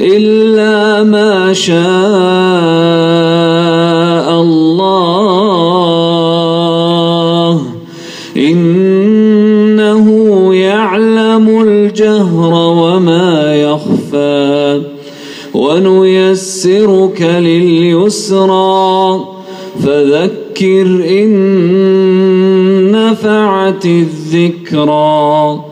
إلا ما شاء الله. إنه يعلم الجهر وما يخفى. ونيسرك لليسرى. فذكر إن نفعت الذكرى.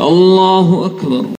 الله أكبر.